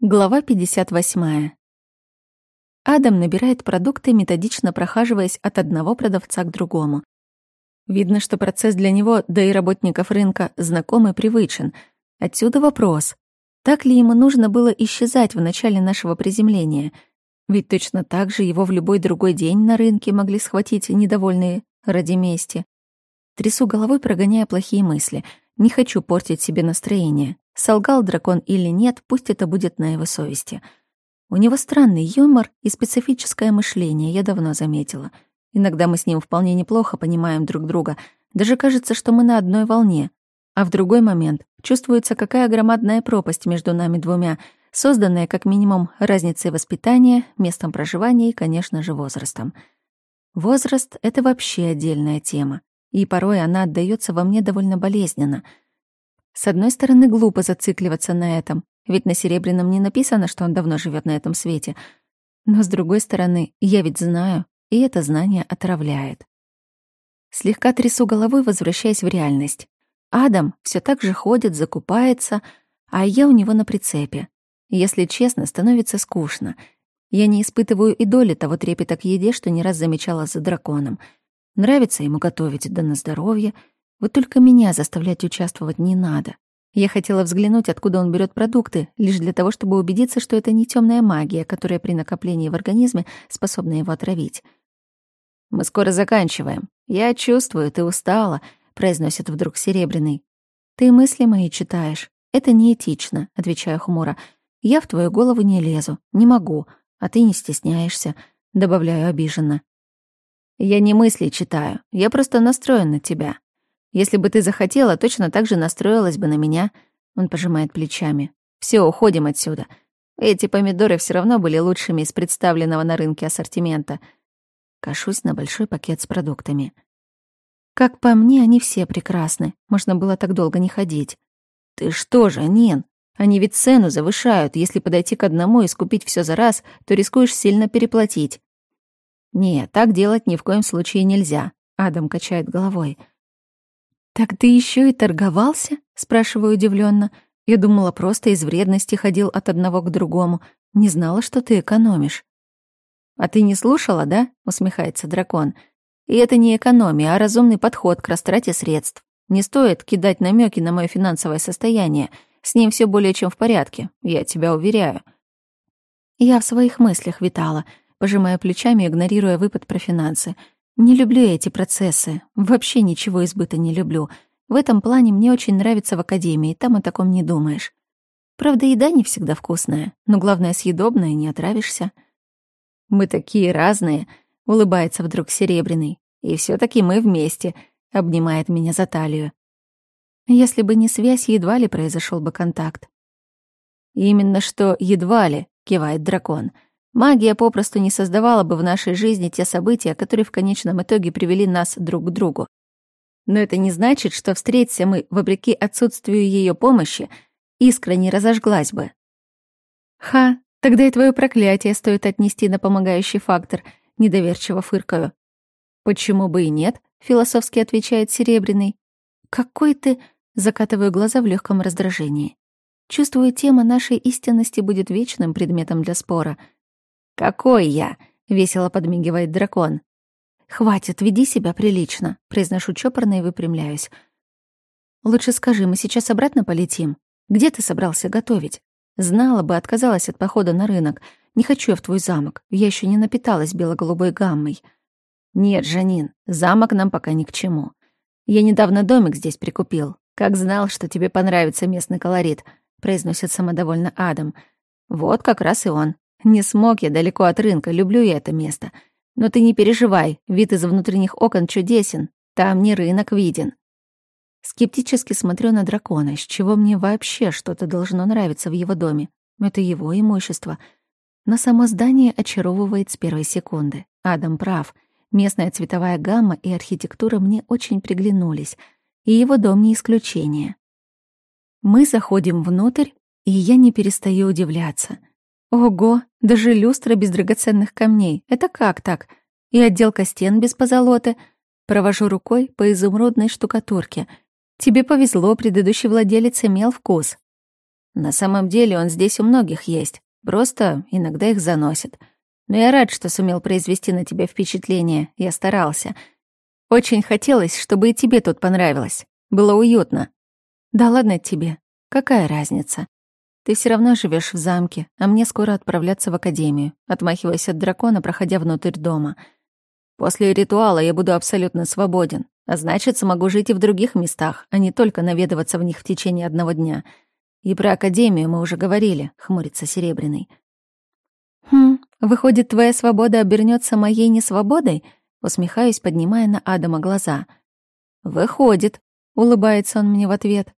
Глава 58. Адам набирает продукты, методично прохаживаясь от одного продавца к другому. Видно, что процесс для него, да и работников рынка, знаком и привычен. Отсюда вопрос. Так ли ему нужно было исчезать в начале нашего приземления? Ведь точно так же его в любой другой день на рынке могли схватить недовольные ради мести. Трясу головой, прогоняя плохие мысли. Не хочу портить себе настроение. Солгал дракон или нет, пусть это будет на его совести. У него странный юмор и специфическое мышление, я давно заметила. Иногда мы с ним вполне неплохо понимаем друг друга. Даже кажется, что мы на одной волне. А в другой момент чувствуется, какая громадная пропасть между нами двумя, созданная как минимум разницей воспитания, местом проживания и, конечно же, возрастом. Возраст — это вообще отдельная тема, и порой она отдаётся во мне довольно болезненно — с одной стороны, глупо зацикливаться на этом, ведь на Серебряном не написано, что он давно живет на этом свете. Но с другой стороны, я ведь знаю, и это знание отравляет. Слегка трясу головой, возвращаясь в реальность. Адам все так же ходит, закупается, а я у него на прицепе. Если честно, становится скучно. Я не испытываю и доли того трепета к еде, что не раз замечала за драконом. Нравится ему готовить, да на здоровье — вот только меня заставлять участвовать не надо. Я хотела взглянуть, откуда он берет продукты, лишь для того, чтобы убедиться, что это не темная магия, которая при накоплении в организме способна его отравить. «Мы скоро заканчиваем. Я чувствую, ты устала», — произносит вдруг Серебряный. «Ты мысли мои читаешь. Это неэтично», — отвечаю хмуро. «Я в твою голову не лезу, не могу, а ты не стесняешься», — добавляю обиженно. «Я не мысли читаю, я просто настроен на тебя. Если бы ты захотела, точно так же настроилась бы на меня. Он пожимает плечами. Все, уходим отсюда. Эти помидоры все равно были лучшими из представленного на рынке ассортимента. Кашусь на большой пакет с продуктами. Как по мне, они все прекрасны. Можно было так долго не ходить. Ты что же, Нин? Они ведь цену завышают. Если подойти к одному и скупить все за раз, то рискуешь сильно переплатить. Нет, так делать ни в коем случае нельзя. Адам качает головой. «Так ты еще и торговался?» — спрашиваю удивленно. Я думала, просто из вредности ходил от одного к другому. Не знала, что ты экономишь. «А ты не слушала, да?» — усмехается дракон. «И это не экономия, а разумный подход к растрате средств. Не стоит кидать намеки на мое финансовое состояние. С ним все более чем в порядке, я тебя уверяю». Я в своих мыслях витала, пожимая плечами, игнорируя выпад про финансы — не люблю эти процессы. Вообще ничего избыта не люблю. В этом плане мне очень нравится в академии, там о таком не думаешь. Правда, еда не всегда вкусная, но главное, съедобная, не отравишься. Мы такие разные, улыбается вдруг Серебряный. И все таки мы вместе, обнимает меня за талию. Если бы не связь, едва ли произошел бы контакт. Именно что едва ли, кивает дракон — Магия попросту не создавала бы в нашей жизни те события, которые в конечном итоге привели нас друг к другу. Но это не значит, что встреться мы, вопреки отсутствию ее помощи, искра не разожглась бы. Ха, тогда и твое проклятие стоит отнести на помогающий фактор, недоверчиво фыркаю. Почему бы и нет? философски отвечает Серебряный. Какой ты, закатываю глаза в легком раздражении. Чувствую, тема нашей истинности будет вечным предметом для спора — «Какой я?» — весело подмигивает дракон. «Хватит, веди себя прилично», — произношу чопорно и выпрямляюсь. «Лучше скажи, мы сейчас обратно полетим? Где ты собрался готовить? Знала бы, отказалась от похода на рынок. Не хочу я в твой замок. Я еще не напиталась бело-голубой гаммой». «Нет, Жанин, замок нам пока ни к чему. Я недавно домик здесь прикупил. Как знал, что тебе понравится местный колорит», — произносит самодовольно Адам. «Вот как раз и он. Не смог я далеко от рынка, люблю я это место. Но ты не переживай, вид из внутренних окон чудесен. Там не рынок виден. Скептически смотрю на дракона, с чего мне вообще что-то должно нравиться в его доме. Это его имущество. Но само здание очаровывает с первой секунды. Адам прав. Местная цветовая гамма и архитектура мне очень приглянулись. И его дом не исключение. Мы заходим внутрь, и я не перестаю удивляться. Ого, даже люстра без драгоценных камней. Это как так? И отделка стен без позолоты. Провожу рукой по изумрудной штукатурке. Тебе повезло, предыдущий владелец имел вкус. На самом деле он здесь у многих есть, просто иногда их заносит. Но я рад, что сумел произвести на тебя впечатление, я старался. Очень хотелось, чтобы и тебе тут понравилось. Было уютно. Да ладно тебе, какая разница? Ты все равно живешь в замке, а мне скоро отправляться в академию, отмахиваясь от дракона, проходя внутрь дома. После ритуала я буду абсолютно свободен, а значит, смогу жить и в других местах, а не только наведываться в них в течение одного дня — и про Академию мы уже говорили, хмурится Серебряный. Хм, выходит, твоя свобода обернется моей несвободой? Усмехаюсь, поднимая на Адама глаза. Выходит, улыбается он мне в ответ.